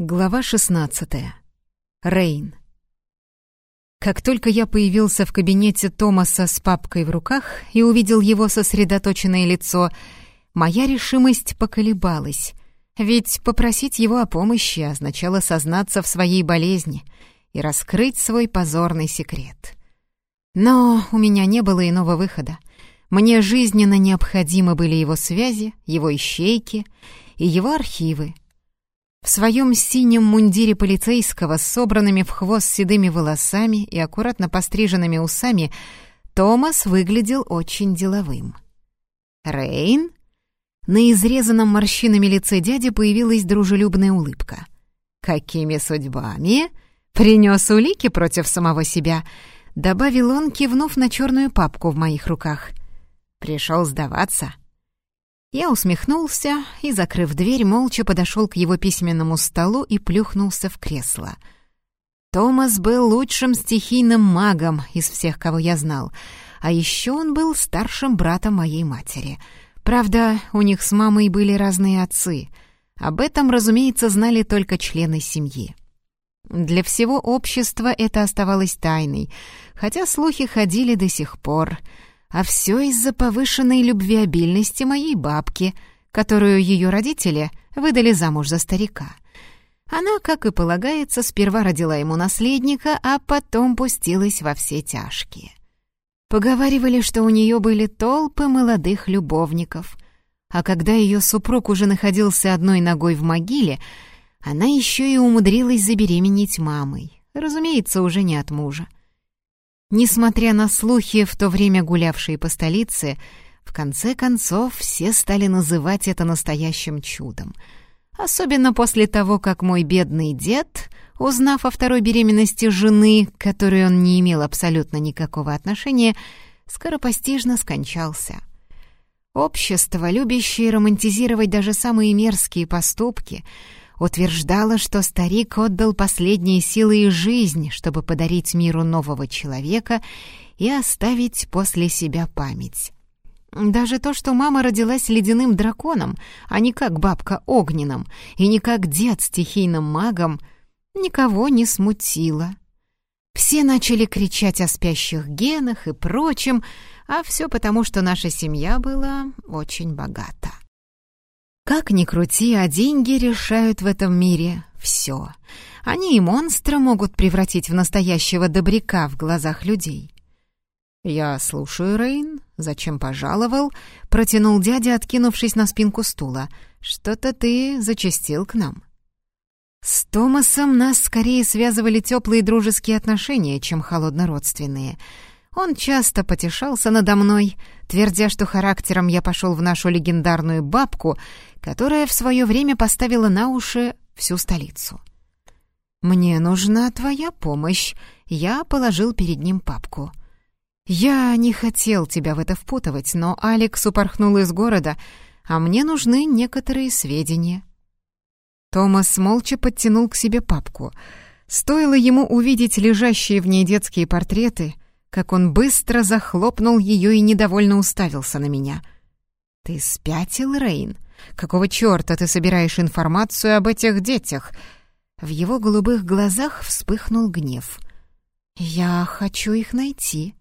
Глава 16. Рейн. Как только я появился в кабинете Томаса с папкой в руках и увидел его сосредоточенное лицо, моя решимость поколебалась, ведь попросить его о помощи означало сознаться в своей болезни и раскрыть свой позорный секрет. Но у меня не было иного выхода. Мне жизненно необходимы были его связи, его ищейки и его архивы — в своем синем мундире полицейского с собранными в хвост седыми волосами и аккуратно постриженными усами Томас выглядел очень деловым. «Рейн?» На изрезанном морщинами лице дяди появилась дружелюбная улыбка. «Какими судьбами?» «Принес улики против самого себя», — добавил он, кивнув на черную папку в моих руках. «Пришел сдаваться?» Я усмехнулся и, закрыв дверь, молча подошел к его письменному столу и плюхнулся в кресло. Томас был лучшим стихийным магом из всех, кого я знал, а еще он был старшим братом моей матери. Правда, у них с мамой были разные отцы. Об этом, разумеется, знали только члены семьи. Для всего общества это оставалось тайной, хотя слухи ходили до сих пор — а все из-за повышенной любвеобильности моей бабки, которую ее родители выдали замуж за старика. Она, как и полагается, сперва родила ему наследника, а потом пустилась во все тяжкие. Поговаривали, что у нее были толпы молодых любовников, а когда ее супруг уже находился одной ногой в могиле, она еще и умудрилась забеременеть мамой, разумеется, уже не от мужа. Несмотря на слухи, в то время гулявшие по столице, в конце концов все стали называть это настоящим чудом. Особенно после того, как мой бедный дед, узнав о второй беременности жены, к которой он не имел абсолютно никакого отношения, скоропостижно скончался. Общество, любящее романтизировать даже самые мерзкие поступки — утверждала, что старик отдал последние силы и жизнь, чтобы подарить миру нового человека и оставить после себя память. Даже то, что мама родилась ледяным драконом, а не как бабка огненным, и не как дед стихийным магом, никого не смутило. Все начали кричать о спящих генах и прочем, а все потому, что наша семья была очень богата. Как ни крути, а деньги решают в этом мире все. Они и монстра могут превратить в настоящего добряка в глазах людей. «Я слушаю, Рейн. Зачем пожаловал?» — протянул дядя, откинувшись на спинку стула. «Что-то ты зачастил к нам». С Томасом нас скорее связывали теплые дружеские отношения, чем холоднородственные — он часто потешался надо мной, твердя, что характером я пошел в нашу легендарную бабку, которая в свое время поставила на уши всю столицу. «Мне нужна твоя помощь», — я положил перед ним папку. «Я не хотел тебя в это впутывать, но Алекс упорхнул из города, а мне нужны некоторые сведения». Томас молча подтянул к себе папку. Стоило ему увидеть лежащие в ней детские портреты — как он быстро захлопнул ее и недовольно уставился на меня. «Ты спятил, Рейн? Какого черта ты собираешь информацию об этих детях?» В его голубых глазах вспыхнул гнев. «Я хочу их найти».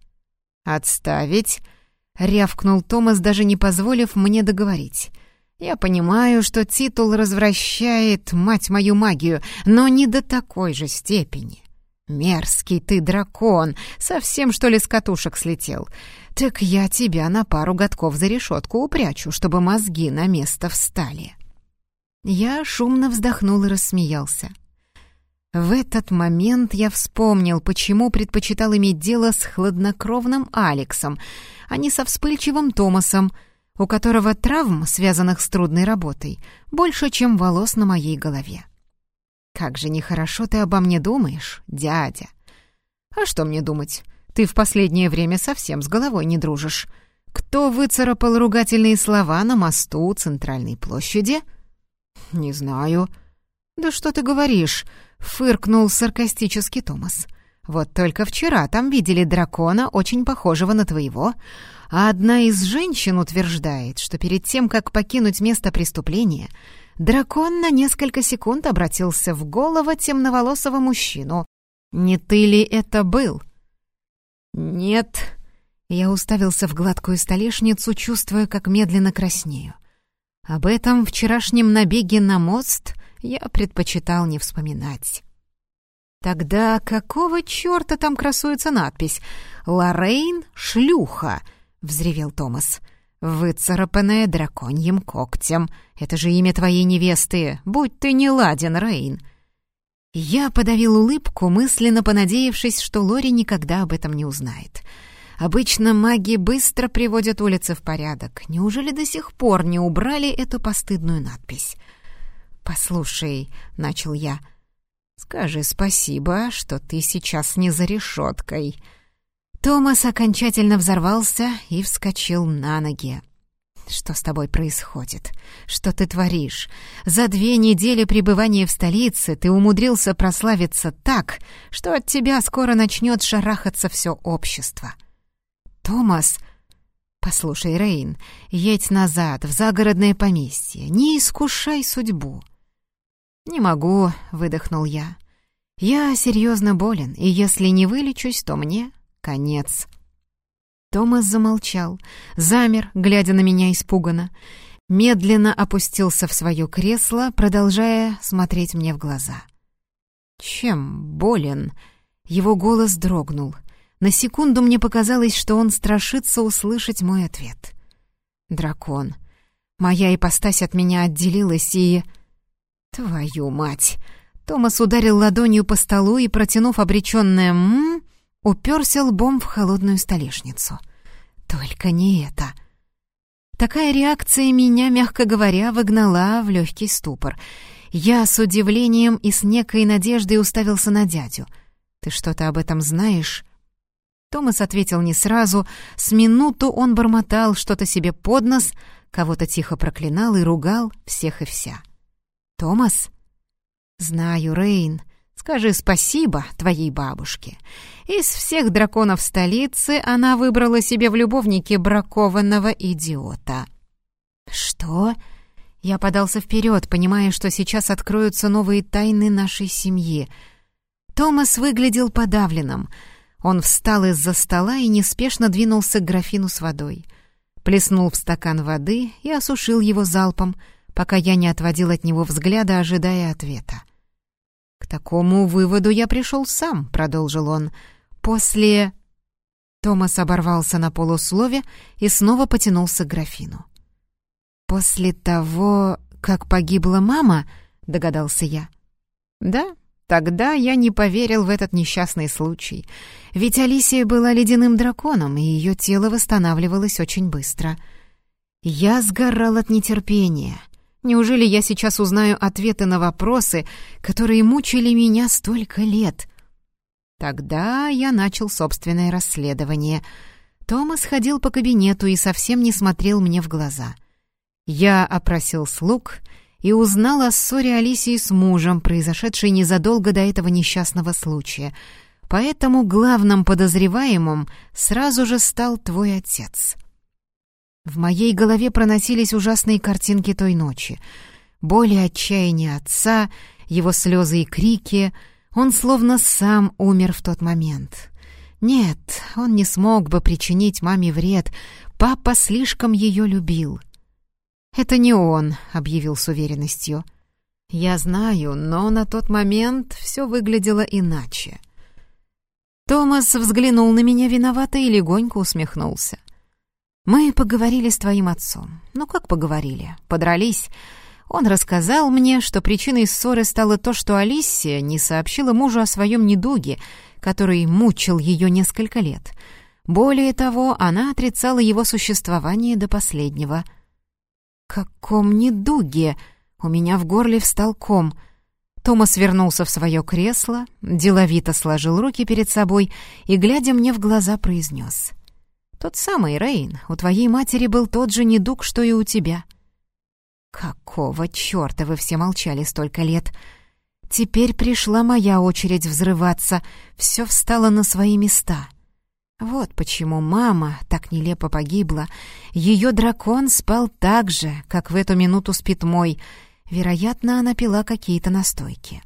«Отставить!» — рявкнул Томас, даже не позволив мне договорить. «Я понимаю, что титул развращает, мать мою, магию, но не до такой же степени. «Мерзкий ты дракон! Совсем, что ли, с катушек слетел? Так я тебя на пару годков за решетку упрячу, чтобы мозги на место встали!» Я шумно вздохнул и рассмеялся. В этот момент я вспомнил, почему предпочитал иметь дело с хладнокровным Алексом, а не со вспыльчивым Томасом, у которого травм, связанных с трудной работой, больше, чем волос на моей голове. «Как же нехорошо ты обо мне думаешь, дядя!» «А что мне думать? Ты в последнее время совсем с головой не дружишь. Кто выцарапал ругательные слова на мосту центральной площади?» «Не знаю». «Да что ты говоришь?» — фыркнул саркастически Томас. «Вот только вчера там видели дракона, очень похожего на твоего, а одна из женщин утверждает, что перед тем, как покинуть место преступления, Дракон на несколько секунд обратился в голову темноволосого мужчину. «Не ты ли это был?» «Нет». Я уставился в гладкую столешницу, чувствуя, как медленно краснею. Об этом вчерашнем набеге на мост я предпочитал не вспоминать. «Тогда какого черта там красуется надпись? «Лоррейн — шлюха!» — взревел Томас. «Выцарапанная драконьим когтем. Это же имя твоей невесты. Будь ты не ладен, Рейн!» Я подавил улыбку, мысленно понадеявшись, что Лори никогда об этом не узнает. Обычно маги быстро приводят улицы в порядок. Неужели до сих пор не убрали эту постыдную надпись? «Послушай», — начал я, — «скажи спасибо, что ты сейчас не за решеткой». Томас окончательно взорвался и вскочил на ноги. «Что с тобой происходит? Что ты творишь? За две недели пребывания в столице ты умудрился прославиться так, что от тебя скоро начнет шарахаться все общество». «Томас...» «Послушай, Рейн, едь назад, в загородное поместье, не искушай судьбу». «Не могу», — выдохнул я. «Я серьезно болен, и если не вылечусь, то мне конец». Томас замолчал, замер, глядя на меня испуганно, медленно опустился в свое кресло, продолжая смотреть мне в глаза. «Чем болен?» Его голос дрогнул. На секунду мне показалось, что он страшится услышать мой ответ. «Дракон. Моя ипостась от меня отделилась и...» «Твою мать!» Томас ударил ладонью по столу и, протянув обреченное «м», уперся лбом в холодную столешницу. «Только не это!» Такая реакция меня, мягко говоря, выгнала в легкий ступор. Я с удивлением и с некой надеждой уставился на дядю. «Ты что-то об этом знаешь?» Томас ответил не сразу. С минуту он бормотал что-то себе под нос, кого-то тихо проклинал и ругал всех и вся. «Томас?» «Знаю, Рейн. Скажи спасибо твоей бабушке. Из всех драконов столицы она выбрала себе в любовнике бракованного идиота». «Что?» Я подался вперед, понимая, что сейчас откроются новые тайны нашей семьи. Томас выглядел подавленным — он встал из-за стола и неспешно двинулся к графину с водой. Плеснул в стакан воды и осушил его залпом, пока я не отводил от него взгляда, ожидая ответа. «К такому выводу я пришел сам», — продолжил он. «После...» Томас оборвался на полуслове и снова потянулся к графину. «После того, как погибла мама», — догадался я. «Да, Тогда я не поверил в этот несчастный случай, ведь Алисия была ледяным драконом, и ее тело восстанавливалось очень быстро. Я сгорал от нетерпения. Неужели я сейчас узнаю ответы на вопросы, которые мучили меня столько лет? Тогда я начал собственное расследование. Томас ходил по кабинету и совсем не смотрел мне в глаза. Я опросил слуг — и узнал о ссоре Алисии с мужем, произошедшей незадолго до этого несчастного случая. Поэтому главным подозреваемым сразу же стал твой отец. В моей голове проносились ужасные картинки той ночи. Боль и отчаяние отца, его слезы и крики. Он словно сам умер в тот момент. Нет, он не смог бы причинить маме вред. Папа слишком ее любил. «Это не он», — объявил с уверенностью. «Я знаю, но на тот момент все выглядело иначе». Томас взглянул на меня виновато и легонько усмехнулся. «Мы поговорили с твоим отцом. Ну как поговорили? Подрались. Он рассказал мне, что причиной ссоры стало то, что Алисия не сообщила мужу о своем недуге, который мучил ее несколько лет. Более того, она отрицала его существование до последнего — «Каком недуге?» У меня в горле встал ком. Томас вернулся в свое кресло, деловито сложил руки перед собой и, глядя мне в глаза, произнес. «Тот самый, Рейн, у твоей матери был тот же недуг, что и у тебя». «Какого черта вы все молчали столько лет?» Теперь пришла моя очередь взрываться, все встало на свои места. Вот почему мама так нелепо погибла. Ее дракон спал так же, как в эту минуту спит мой. Вероятно, она пила какие-то настойки.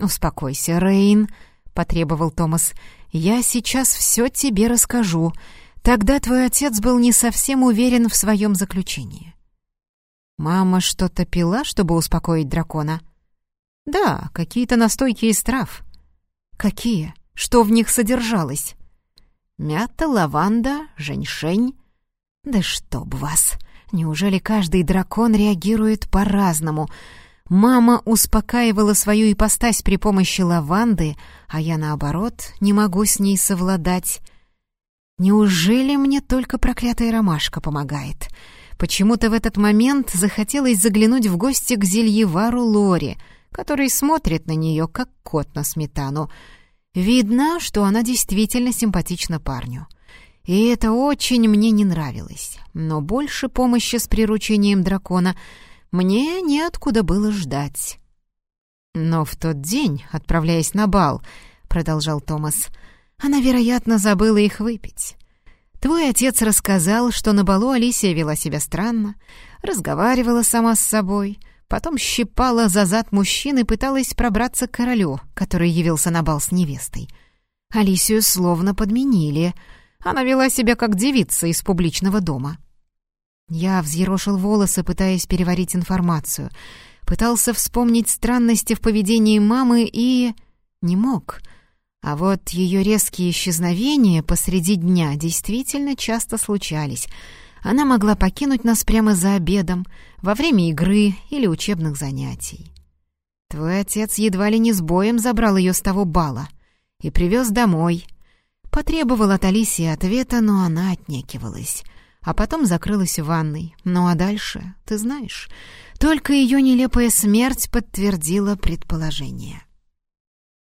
«Успокойся, Рейн», — потребовал Томас. «Я сейчас все тебе расскажу. Тогда твой отец был не совсем уверен в своем заключении». «Мама что-то пила, чтобы успокоить дракона?» «Да, какие-то настойки из трав». «Какие? Что в них содержалось?» «Мята, лаванда, женьшень». «Да чтоб вас! Неужели каждый дракон реагирует по-разному?» Мама успокаивала свою ипостась при помощи лаванды, а я, наоборот, не могу с ней совладать. Неужели мне только проклятая ромашка помогает? Почему-то в этот момент захотелось заглянуть в гости к зельевару Лори, который смотрит на нее, как кот на сметану. Видно, что она действительно симпатична парню. И это очень мне не нравилось. Но больше помощи с приручением дракона — мне неоткуда было ждать. «Но в тот день, отправляясь на бал», — продолжал Томас, — «она, вероятно, забыла их выпить. Твой отец рассказал, что на балу Алисия вела себя странно, разговаривала сама с собой, потом щипала за зад мужчин и пыталась пробраться к королю, который явился на бал с невестой. Алисию словно подменили. Она вела себя как девица из публичного дома». Я взъерошил волосы, пытаясь переварить информацию. Пытался вспомнить странности в поведении мамы и... не мог. А вот ее резкие исчезновения посреди дня действительно часто случались. Она могла покинуть нас прямо за обедом, во время игры или учебных занятий. Твой отец едва ли не с боем забрал ее с того бала и привез домой. Потребовал от Алисии ответа, но она отнекивалась — а потом закрылась в ванной. Ну а дальше, ты знаешь, только ее нелепая смерть подтвердила предположение.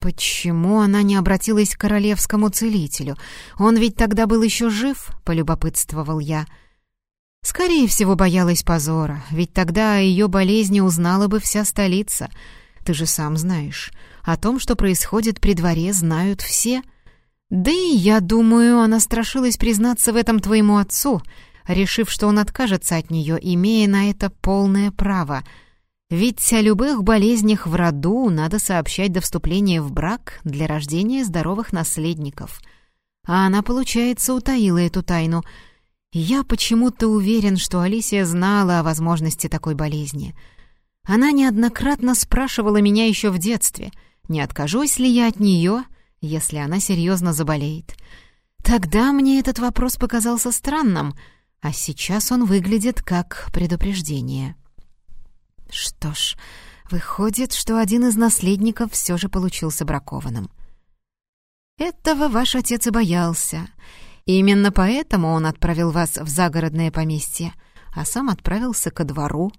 «Почему она не обратилась к королевскому целителю? Он ведь тогда был еще жив», — полюбопытствовал я. «Скорее всего, боялась позора, ведь тогда о ее болезни узнала бы вся столица. Ты же сам знаешь, о том, что происходит при дворе, знают все. Да и я думаю, она страшилась признаться в этом твоему отцу, решив, что он откажется от нее, имея на это полное право. Ведь о любых болезнях в роду надо сообщать до вступления в брак для рождения здоровых наследников. А она, получается, утаила эту тайну. Я почему-то уверен, что Алисия знала о возможности такой болезни. Она неоднократно спрашивала меня еще в детстве, не откажусь ли я от нее, если она серьезно заболеет. Тогда мне этот вопрос показался странным — а сейчас он выглядит как предупреждение. Что ж, выходит, что один из наследников все же получился бракованным. Этого ваш отец и боялся. Именно поэтому он отправил вас в загородное поместье, а сам отправился ко двору,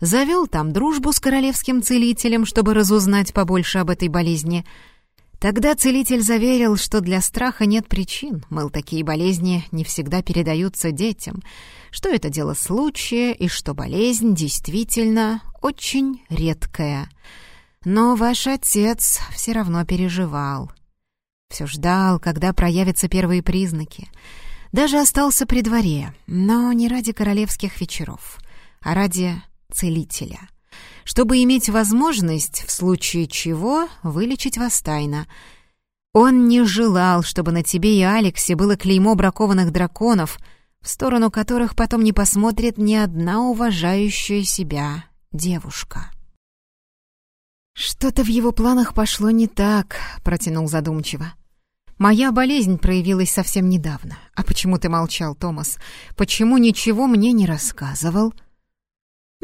завел там дружбу с королевским целителем, чтобы разузнать побольше об этой болезни — Тогда целитель заверил, что для страха нет причин, мол, такие болезни не всегда передаются детям, что это дело случая и что болезнь действительно очень редкая. Но ваш отец все равно переживал. Все ждал, когда проявятся первые признаки. Даже остался при дворе, но не ради королевских вечеров, а ради целителя — чтобы иметь возможность, в случае чего, вылечить вас тайно. Он не желал, чтобы на тебе и Алексе было клеймо бракованных драконов, в сторону которых потом не посмотрит ни одна уважающая себя девушка. «Что-то в его планах пошло не так», — протянул задумчиво. «Моя болезнь проявилась совсем недавно. А почему ты молчал, Томас? Почему ничего мне не рассказывал?»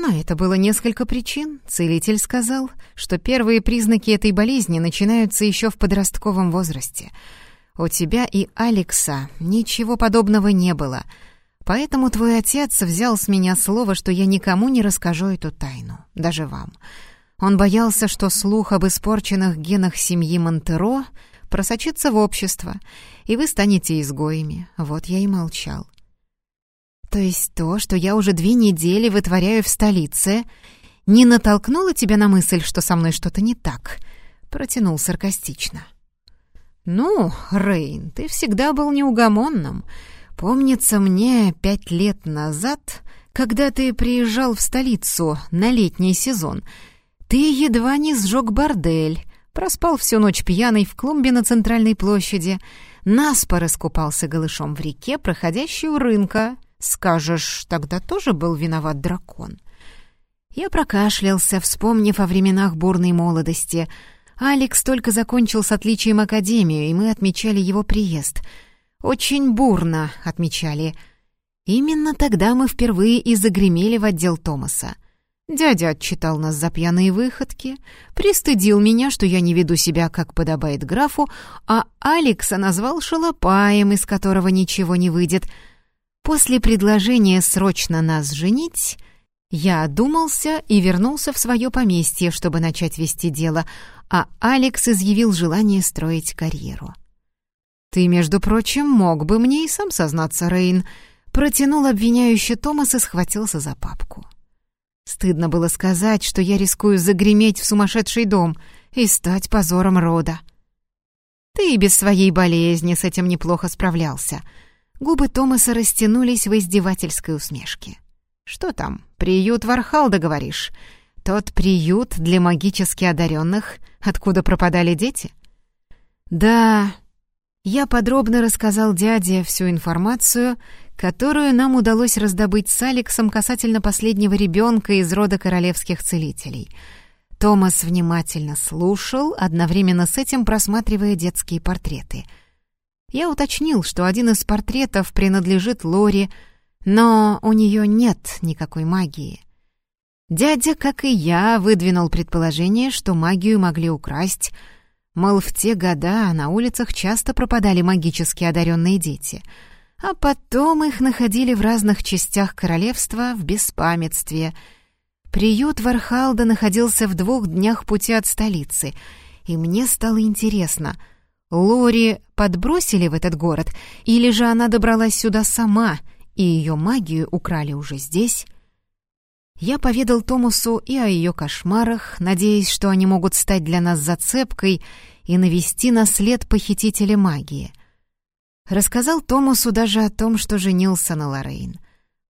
На это было несколько причин. Целитель сказал, что первые признаки этой болезни начинаются еще в подростковом возрасте. У тебя и Алекса ничего подобного не было, поэтому твой отец взял с меня слово, что я никому не расскажу эту тайну, даже вам. Он боялся, что слух об испорченных генах семьи Монтеро просочится в общество, и вы станете изгоями. Вот я и молчал. То есть то, что я уже две недели вытворяю в столице, не натолкнуло тебя на мысль, что со мной что-то не так?» Протянул саркастично. «Ну, Рейн, ты всегда был неугомонным. Помнится мне, пять лет назад, когда ты приезжал в столицу на летний сезон, ты едва не сжег бордель, проспал всю ночь пьяный в клумбе на центральной площади, наспор искупался голышом в реке, проходящей у рынка. Скажешь, тогда тоже был виноват дракон?» Я прокашлялся, вспомнив о временах бурной молодости. Алекс только закончил с отличием академию, и мы отмечали его приезд. Очень бурно отмечали. Именно тогда мы впервые и загремели в отдел Томаса. Дядя отчитал нас за пьяные выходки, пристыдил меня, что я не веду себя, как подобает графу, а Алекса назвал шалопаем, из которого ничего не выйдет. После предложения срочно нас женить я одумался и вернулся в свое поместье, чтобы начать вести дело, а Алекс изъявил желание строить карьеру. «Ты, между прочим, мог бы мне и сам сознаться, Рейн», протянул обвиняющий Томас и схватился за папку. Стыдно было сказать, что я рискую загреметь в сумасшедший дом и стать позором рода. Ты и без своей болезни с этим неплохо справлялся. Губы Томаса растянулись в издевательской усмешке. «Что там, приют Вархалда, говоришь? Тот приют для магически одаренных, откуда пропадали дети?» «Да...» Я подробно рассказал дяде всю информацию, которую нам удалось раздобыть с Алексом касательно последнего ребенка из рода королевских целителей. Томас внимательно слушал, одновременно с этим просматривая детские портреты. Я уточнил, что один из портретов принадлежит Лоре, но у нее нет никакой магии. Дядя, как и я, выдвинул предположение, что магию могли украсть. Мол, в те года на улицах часто пропадали магически одаренные дети, а потом их находили в разных частях королевства в беспамятстве. Приют Вархалда находился в двух днях пути от столицы, и мне стало интересно — Лори подбросили в этот город, или же она добралась сюда сама — и ее магию украли уже здесь. Я поведал Томасу и о ее кошмарах, надеясь, что они могут стать для нас зацепкой и навести на след похитителя магии. Рассказал Томасу даже о том, что женился на Лоррейн.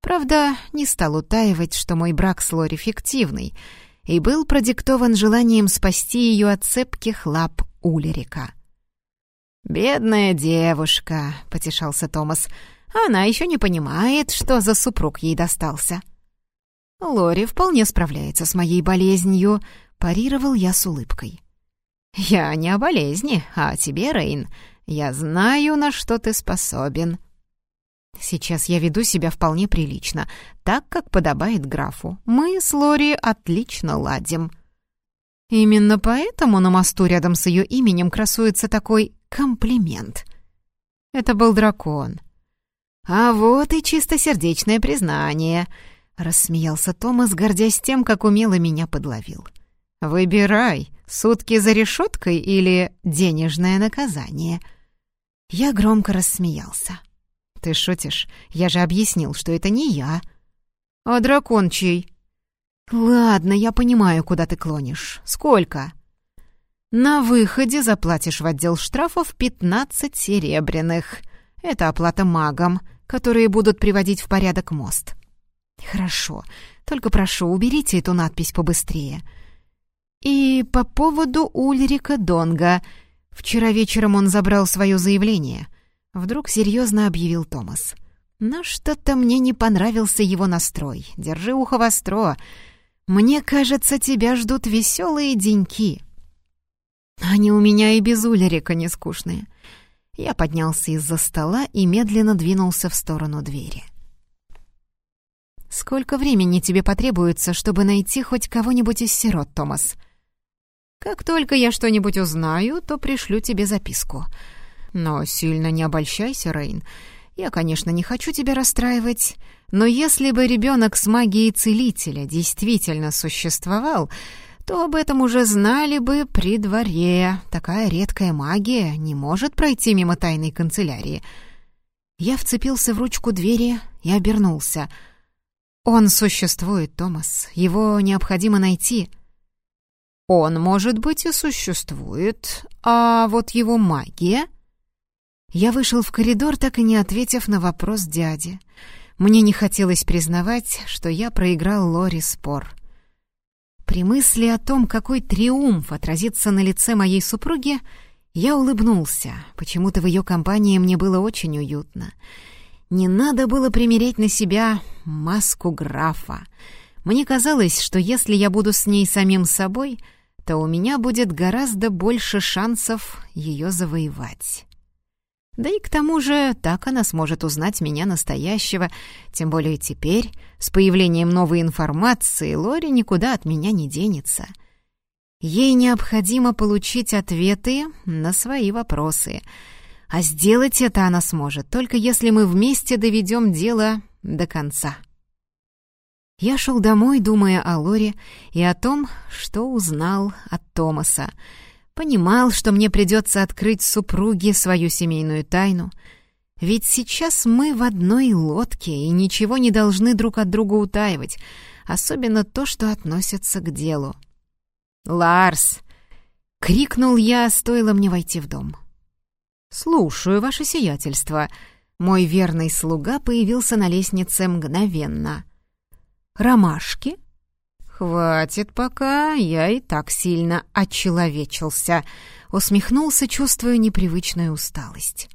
Правда, не стал утаивать, что мой брак с Лори фиктивный, и был продиктован желанием спасти ее от цепких лап Улерика. «Бедная девушка», — потешался Томас, — она еще не понимает, что за супруг ей достался. Лори вполне справляется с моей болезнью, парировал я с улыбкой. Я не о болезни, а о тебе, Рейн. Я знаю, на что ты способен. Сейчас я веду себя вполне прилично, так, как подобает графу. Мы с Лори отлично ладим. Именно поэтому на мосту рядом с ее именем красуется такой комплимент. Это был дракон. «А вот и чистосердечное признание», — рассмеялся Томас, гордясь тем, как умело меня подловил. «Выбирай, сутки за решеткой или денежное наказание». Я громко рассмеялся. «Ты шутишь? Я же объяснил, что это не я». «А дракон чей?» «Ладно, я понимаю, куда ты клонишь. Сколько?» «На выходе заплатишь в отдел штрафов пятнадцать серебряных. Это оплата магам которые будут приводить в порядок мост. Хорошо, только прошу, уберите эту надпись побыстрее. И по поводу Ульрика Донга. Вчера вечером он забрал свое заявление. Вдруг серьезно объявил Томас. Но что-то мне не понравился его настрой. Держи ухо востро. Мне кажется, тебя ждут веселые деньки. Они у меня и без Ульрика не скучные. Я поднялся из-за стола и медленно двинулся в сторону двери. «Сколько времени тебе потребуется, чтобы найти хоть кого-нибудь из сирот, Томас?» «Как только я что-нибудь узнаю, то пришлю тебе записку. Но сильно не обольщайся, Рейн. Я, конечно, не хочу тебя расстраивать, но если бы ребенок с магией целителя действительно существовал, то об этом уже знали бы при дворе. Такая редкая магия не может пройти мимо тайной канцелярии. Я вцепился в ручку двери и обернулся. Он существует, Томас. Его необходимо найти. Он, может быть, и существует, а вот его магия... Я вышел в коридор, так и не ответив на вопрос дяди. Мне не хотелось признавать, что я проиграл Лори спор. При мысли о том, какой триумф отразится на лице моей супруги, я улыбнулся. Почему-то в ее компании мне было очень уютно. Не надо было примерять на себя маску графа. Мне казалось, что если я буду с ней самим собой, то у меня будет гораздо больше шансов ее завоевать. Да и к тому же так она сможет узнать меня настоящего, тем более теперь, с появлением новой информации, Лори никуда от меня не денется. Ей необходимо получить ответы на свои вопросы, а сделать это она сможет, только если мы вместе доведем дело до конца. Я шел домой, думая о Лоре и о том, что узнал от Томаса — Понимал, что мне придется открыть супруге свою семейную тайну. Ведь сейчас мы в одной лодке и ничего не должны друг от друга утаивать, особенно то, что относится к делу. «Ларс!» — крикнул я, стоило мне войти в дом. «Слушаю, ваше сиятельство». Мой верный слуга появился на лестнице мгновенно. «Ромашки?» «Хватит пока, я и так сильно очеловечился», — усмехнулся, чувствуя непривычную усталость.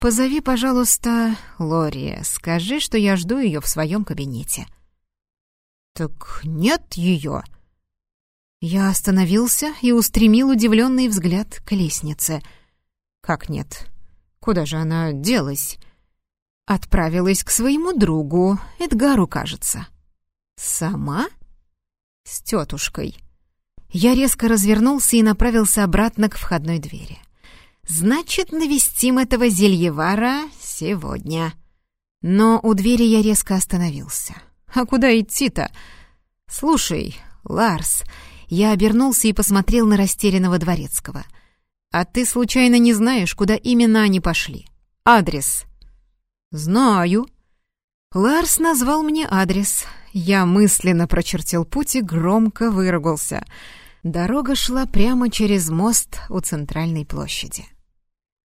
«Позови, пожалуйста, Лори, скажи, что я жду ее в своем кабинете». «Так нет ее». Я остановился и устремил удивленный взгляд к лестнице. «Как нет? Куда же она делась?» «Отправилась к своему другу, Эдгару, кажется». «Сама?» С тетушкой. Я резко развернулся и направился обратно к входной двери. «Значит, навестим этого зельевара сегодня». Но у двери я резко остановился. «А куда идти-то?» «Слушай, Ларс...» Я обернулся и посмотрел на растерянного дворецкого. «А ты случайно не знаешь, куда именно они пошли? Адрес?» «Знаю». Ларс назвал мне адрес. Я мысленно прочертил путь и громко выругался. Дорога шла прямо через мост у центральной площади.